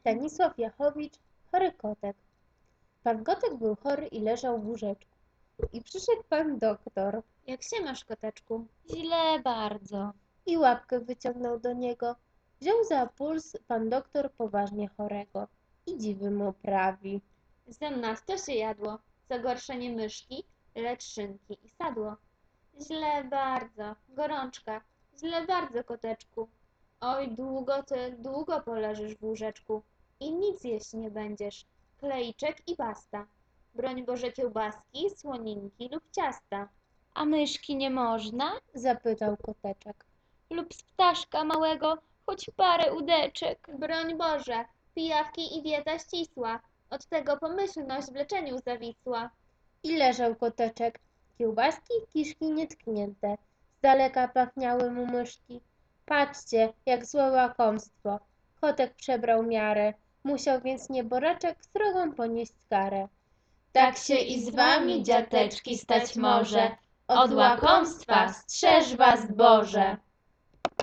Stanisław Jachowicz, chory kotek. Pan kotek był chory i leżał w łóżeczku. I przyszedł pan doktor Jak się masz, koteczku? Źle bardzo. i łapkę wyciągnął do niego. Wziął za puls pan doktor poważnie chorego i dziwy mu prawi. Zanadto się jadło. Co gorsze nie myszki, lecz szynki i sadło. Źle bardzo. Gorączka. Źle bardzo, koteczku. Oj, długo ty, długo poleżysz w łóżeczku i nic jeść nie będziesz. Klejczek i basta. Broń Boże kiełbaski, słoninki lub ciasta. A myszki nie można? Zapytał koteczek. Lub z ptaszka małego choć parę udeczek. Broń Boże, pijawki i dieta ścisła. Od tego pomyślność w leczeniu zawisła. I leżał koteczek. Kiełbaski kiszki nietknięte. Z daleka pachniały mu myszki. Patrzcie, jak złe łakomstwo. Kotek przebrał miarę. Musiał więc nieboraczek srogą ponieść karę. Tak się i z wami, dziateczki, stać może. Od łakomstwa strzeż was Boże.